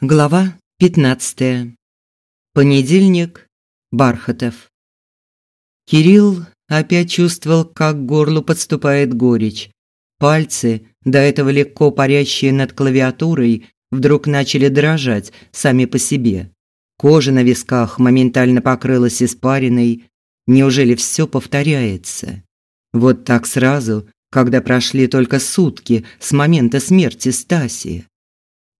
Глава 15. Понедельник. Бархатов. Кирилл опять чувствовал, как к горлу подступает горечь. Пальцы, до этого легко парящие над клавиатурой, вдруг начали дрожать сами по себе. Кожа на висках моментально покрылась испариной. Неужели все повторяется? Вот так сразу, когда прошли только сутки с момента смерти Стаси.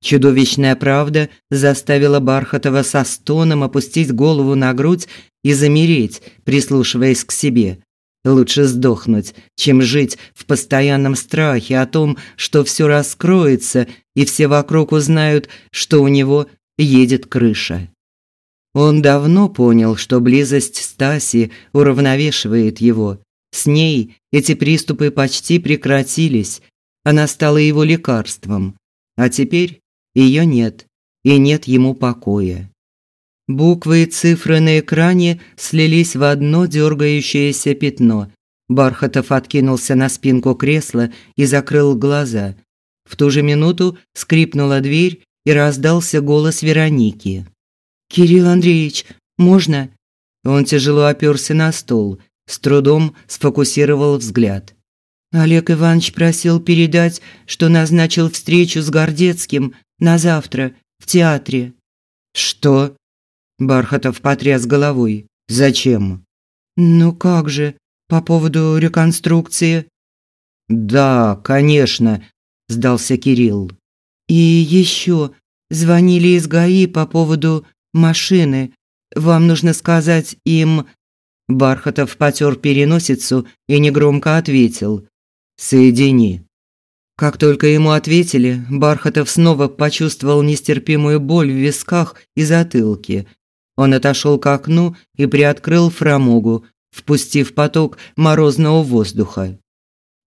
Чудовищная правда заставила Бархатова со стоном опустить голову на грудь и замереть, прислушиваясь к себе. Лучше сдохнуть, чем жить в постоянном страхе о том, что все раскроется и все вокруг узнают, что у него едет крыша. Он давно понял, что близость Стаси уравновешивает его. С ней эти приступы почти прекратились. Она стала его лекарством. А теперь ее нет, и нет ему покоя. Буквы и цифры на экране слились в одно дергающееся пятно. Бархатов откинулся на спинку кресла и закрыл глаза. В ту же минуту скрипнула дверь и раздался голос Вероники. «Кирилл Андреевич, можно?» Он тяжело оперся на стол, с трудом сфокусировал взгляд. Олег Иванович просил передать, что назначил встречу с Гордецким на завтра в театре. Что? Бархатов потряс головой. Зачем? Ну как же, по поводу реконструкции. Да, конечно, сдался Кирилл. И еще звонили из ГАИ по поводу машины. Вам нужно сказать им Бархатов потер переносицу и негромко ответил: "Соедини". Как только ему ответили, Бархатов снова почувствовал нестерпимую боль в висках и затылке. Он отошел к окну и приоткрыл фрамугу, впустив поток морозного воздуха.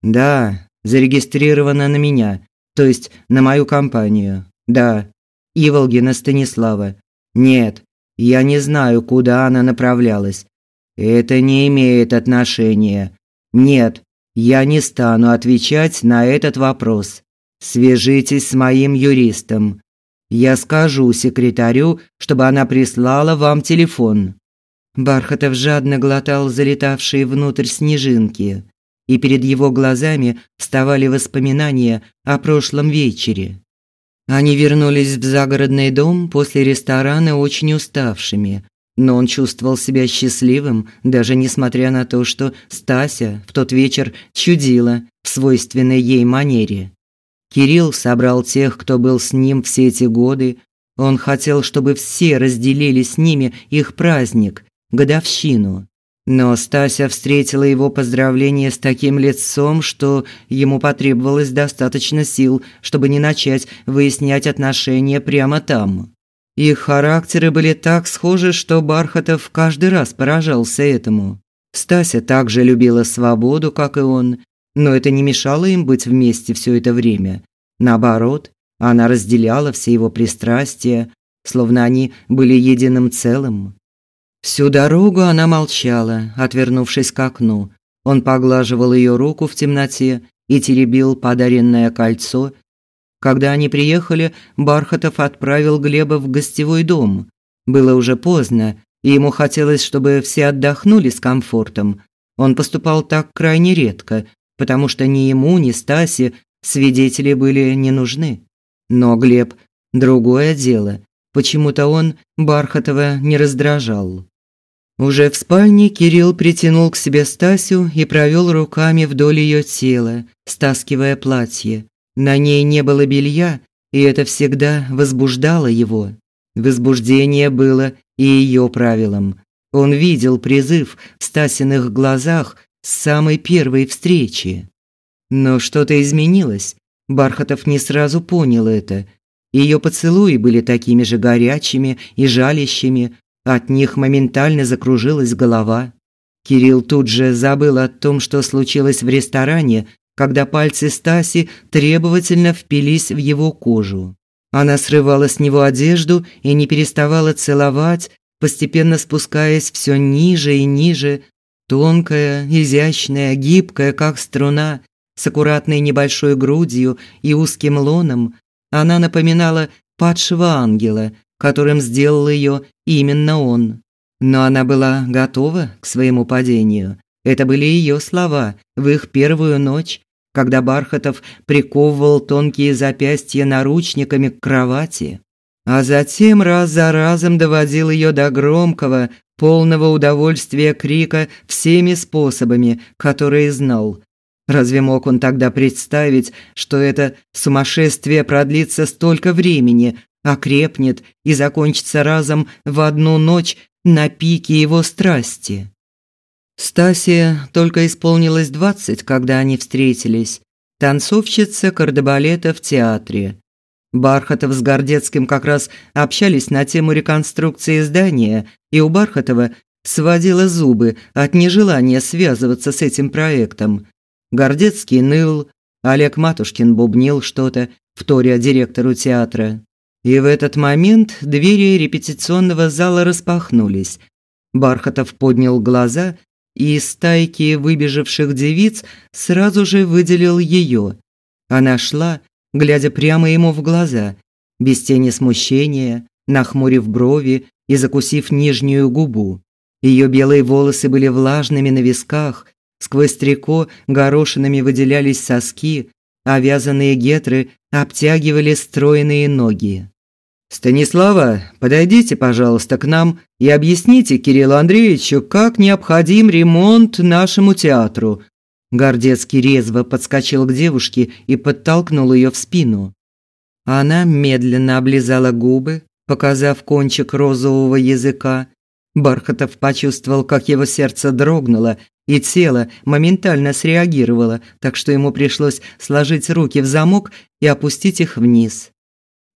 «Да, зарегистрировано на меня, то есть на мою компанию. Да, Иволгина Станислава. Нет, я не знаю, куда она направлялась. Это не имеет отношения. Нет, я не стану отвечать на этот вопрос. Свяжитесь с моим юристом. Я скажу секретарю, чтобы она прислала вам телефон. Бархатов жадно глотал залетавшие внутрь снежинки, и перед его глазами вставали воспоминания о прошлом вечере. Они вернулись в загородный дом после ресторана очень уставшими, но он чувствовал себя счастливым, даже несмотря на то, что Стася в тот вечер чудила в свойственной ей манере. Кирилл собрал тех, кто был с ним все эти годы. Он хотел, чтобы все разделили с ними их праздник, годовщину. Но Стася встретила его поздравление с таким лицом, что ему потребовалось достаточно сил, чтобы не начать выяснять отношения прямо там. Их характеры были так схожи, что Бархатов каждый раз поражался этому. Стася также любила свободу, как и он, но это не мешало им быть вместе все это время. Наоборот, она разделяла все его пристрастия, словно они были единым целым. Всю дорогу она молчала, отвернувшись к окну. Он поглаживал ее руку в темноте и теребил подаренное кольцо, когда они приехали, Бархатов отправил Глеба в гостевой дом. Было уже поздно, и ему хотелось, чтобы все отдохнули с комфортом. Он поступал так крайне редко, потому что ни ему, ни Стасе свидетели были не нужны. Но Глеб другое дело. Почему-то он Бархатова не раздражал. Уже в спальне Кирилл притянул к себе Стасю и провел руками вдоль ее тела, стаскивая платье. На ней не было белья, и это всегда возбуждало его. Возбуждение было и ее правилом. Он видел призыв в Стасиных глазах с самой первой встречи. Но что-то изменилось. Бархатов не сразу понял это. Ее поцелуи были такими же горячими и жалящими, от них моментально закружилась голова. Кирилл тут же забыл о том, что случилось в ресторане, когда пальцы Стаси требовательно впились в его кожу. Она срывала с него одежду и не переставала целовать, постепенно спускаясь все ниже и ниже, тонкая, изящная, гибкая, как струна, с аккуратной небольшой грудью и узким лоном, она напоминала падшего ангела, которым сделал ее именно он. Но она была готова к своему падению. Это были ее слова в их первую ночь, когда Бархатов приковывал тонкие запястья наручниками к кровати, а затем раз за разом доводил ее до громкого, полного удовольствия крика всеми способами, которые знал. Разве мог он тогда представить, что это сумасшествие продлится столько времени, окрепнет и закончится разом в одну ночь на пике его страсти? Стасе только исполнилось двадцать, когда они встретились. Танцовщица кардебалета в театре. Бархатов с Гордецким как раз общались на тему реконструкции здания, и у Бархатова сводило зубы от нежелания связываться с этим проектом. Гордецкий ныл, Олег Матушкин бубнил что-то, вторя директору театра. И в этот момент двери репетиционного зала распахнулись. Бархатов поднял глаза и из стайки выбежавших девиц сразу же выделил ее. Она шла, глядя прямо ему в глаза, без тени смущения, нахмурив брови и закусив нижнюю губу. Ее белые волосы были влажными на висках, сквозь трико горошинами выделялись соски, а вязаные гетры обтягивали стройные ноги. Станислава, подойдите, пожалуйста, к нам и объясните Кириллу Андреевичу, как необходим ремонт нашему театру. Гордецкий резво подскочил к девушке и подтолкнул ее в спину. Она медленно облизала губы, показав кончик розового языка. Бархатов почувствовал, как его сердце дрогнуло, и тело моментально среагировало, так что ему пришлось сложить руки в замок и опустить их вниз.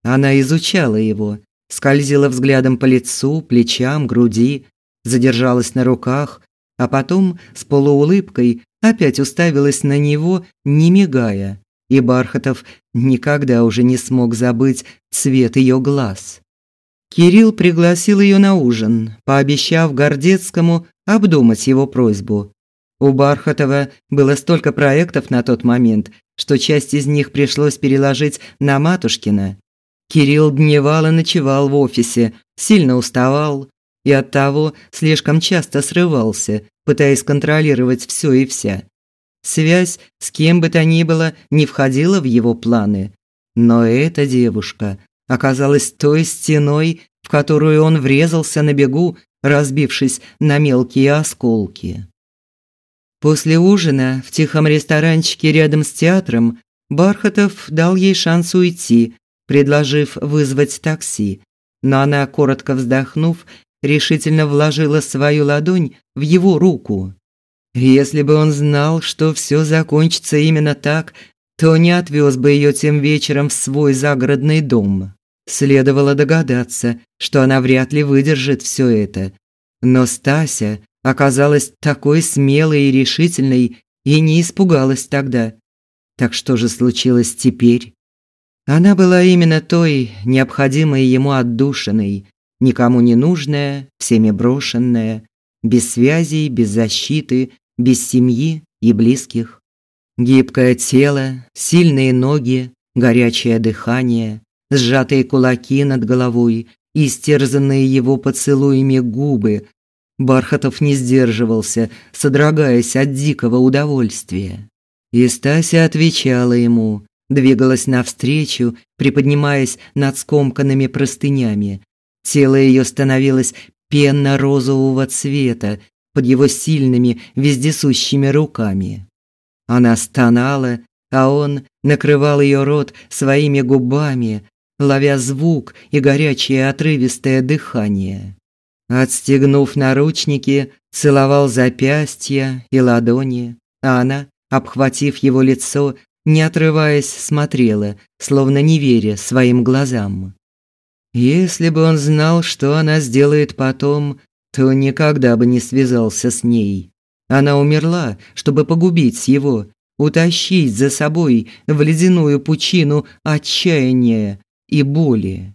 Она изучала его, скользила взглядом по лицу, плечам, груди, задержалась на руках, а потом с полуулыбкой опять уставилась на него, не мигая. И Бархатов никогда уже не смог забыть цвет ее глаз. Кирилл пригласил ее на ужин, пообещав Гордецкому обдумать его просьбу. У Бархатова было столько проектов на тот момент, что часть из них пришлось переложить на Матушкина. Кирилл дневал и ночевал в офисе, сильно уставал и оттого слишком часто срывался, пытаясь контролировать все и вся. Связь с кем бы то ни было не входила в его планы. Но эта девушка оказалась той стеной, в которую он врезался на бегу, разбившись на мелкие осколки. После ужина в тихом ресторанчике рядом с театром Бархатов дал ей шанс уйти, предложив вызвать такси, но она, коротко вздохнув, решительно вложила свою ладонь в его руку. Если бы он знал, что все закончится именно так, то не отвез бы ее тем вечером в свой загородный дом. Следовало догадаться, что она вряд ли выдержит все это. Но Стася оказалась такой смелой и решительной и не испугалась тогда. Так что же случилось теперь? Она была именно той, необходимой ему отдушиной, никому не нужная, всеми брошенная, без связей, без защиты, без семьи и близких. Гибкое тело, сильные ноги, горячее дыхание, сжатые кулаки над головой, истерзанные его поцелуями губы. Бархатов не сдерживался, содрогаясь от дикого удовольствия. И Стася отвечала ему, двигалась навстречу, приподнимаясь над скомканными простынями. Тело ее становилось пенно-розового цвета под его сильными, вездесущими руками. Она стонала, а он накрывал ее рот своими губами, ловя звук и горячее отрывистое дыхание. Отстегнув наручники, целовал запястья и ладони, а она, обхватив его лицо, не отрываясь, смотрела, словно не веря своим глазам. Если бы он знал, что она сделает потом, то никогда бы не связался с ней. Она умерла, чтобы погубить его, утащить за собой в ледяную пучину отчаяния и боли.